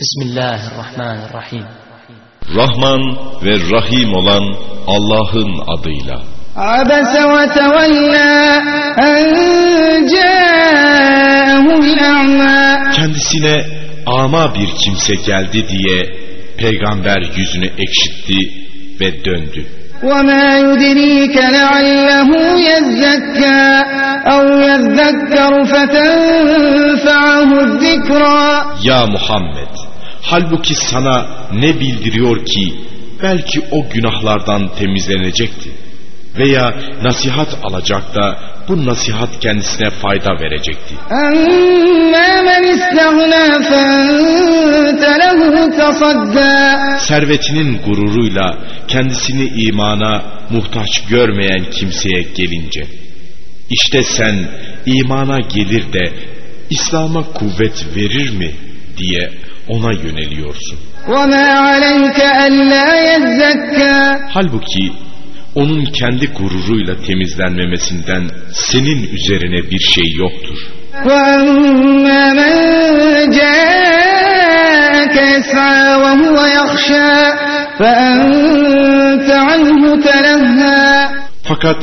Bismillahirrahmanirrahim. Rahman ve Rahim olan Allah'ın adıyla. Abese ve tevella en câehul a'mâ. Kendisine ama bir kimse geldi diye peygamber yüzünü ekşitti ve döndü. وَمَا يُدْرِيكَ لَعَلَّهُ يَزَّكَّى أَوْ يَذَّكَّرُ فَتَنْفَعَهُ الذِّكْرَى Ya Muhammed! Halbuki sana ne bildiriyor ki belki o günahlardan temizlenecekti veya nasihat alacak da bu nasihat kendisine fayda verecekti. Servetinin gururuyla kendisini imana muhtaç görmeyen kimseye gelince işte sen imana gelir de İslam'a kuvvet verir mi diye ona yöneliyorsun. Halbuki onun kendi gururuyla temizlenmemesinden senin üzerine bir şey yoktur. Fakat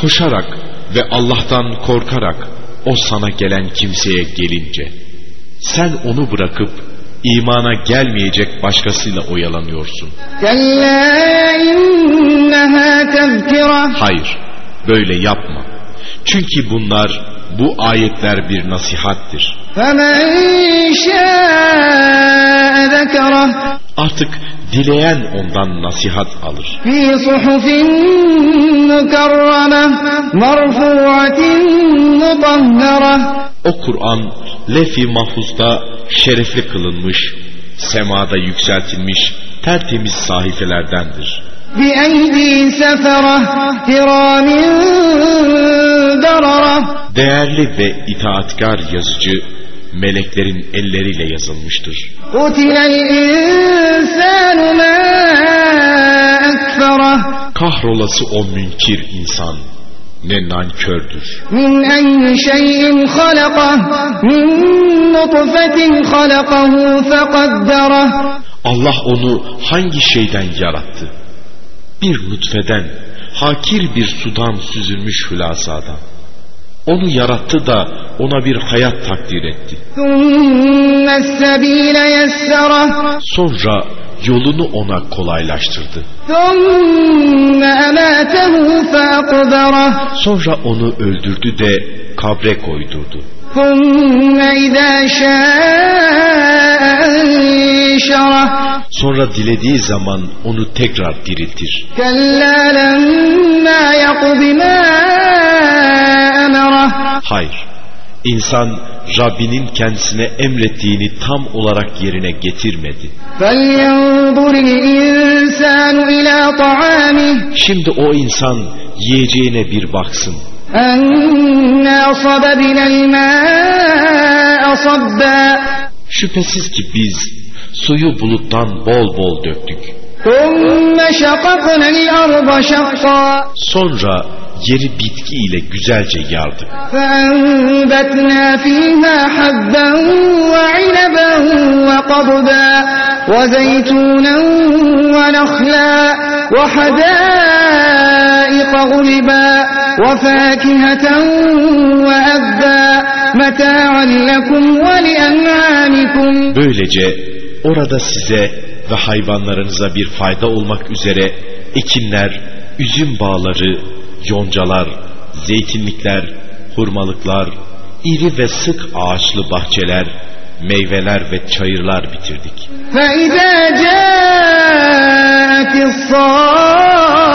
koşarak ve Allah'tan korkarak o sana gelen kimseye gelince sen onu bırakıp imana gelmeyecek başkasıyla oyalanıyorsun. Hayır, böyle yapma. Çünkü bunlar, bu ayetler bir nasihattir. Artık dileyen ondan nasihat alır. O Kur'an lefi mahfuzda şerefli kılınmış, semada yükseltilmiş tertemiz sahifelerdendir. Değerli ve itaatkar yazıcı meleklerin elleriyle yazılmıştır. Kahrolası o münkir insan ne nankördür. Min eyyi şeyin halakah, min nutfetin halakahu fekadderah. Allah onu hangi şeyden yarattı? Bir nutfeden, hakir bir sudan süzülmüş hülasadan. Onu yarattı da ona bir hayat takdir etti. Sonra yolunu ona kolaylaştırdı. Sonra onu öldürdü de kabre koydurdu. Sonra dilediği zaman onu tekrar diriltir. Hayır, İnsan Rabbinin kendisine emrettiğini tam olarak yerine getirmedi. Şimdi o insan yiyeceğine bir baksın. Şüphesiz ki biz suyu buluttan bol bol döktük. Sonra yeri bitki ile güzelce yardık. فأنبتنا فيها حبا وعنبا وقضبا وزيتونا ونخلا وحدائق غلبا وفاكهة وأبا متاعا لكم ولأنعامكم Böylece orada size ve hayvanlarınıza bir fayda olmak üzere ekinler, üzüm bağları, yoncalar, zeytinlikler, hurmalıklar, iri ve sık ağaçlı bahçeler, meyveler ve çayırlar bitirdik. فإذا جاءت الصاخة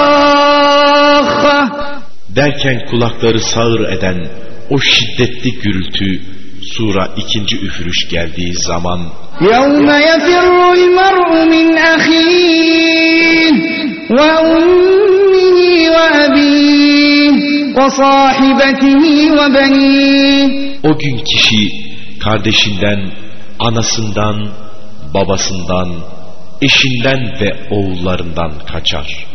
Derken kulakları sağır eden o şiddetli gürültü sura ikinci üfürüş geldiği zaman يوم يفر المرء O gün kişi kardeşinden, anasından, babasından, eşinden ve oğullarından kaçar.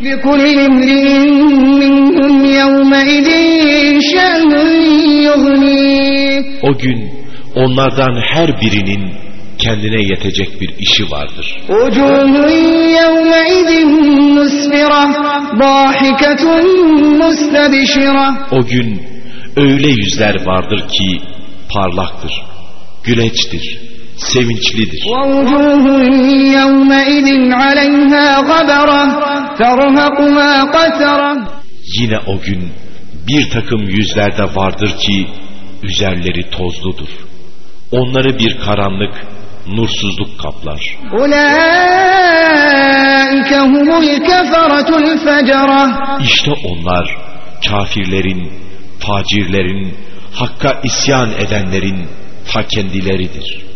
O gün onlardan her birinin kendine yetecek bir işi vardır. O gün öyle yüzler vardır ki parlaktır, güleçtir, sevinçlidir. Yine o gün bir takım yüzlerde vardır ki üzerleri tozludur. Onları bir karanlık, nursuzluk kaplar. Ula işte onlar kafirlerin, facirlerin, hakka isyan edenlerin ta kendileridir.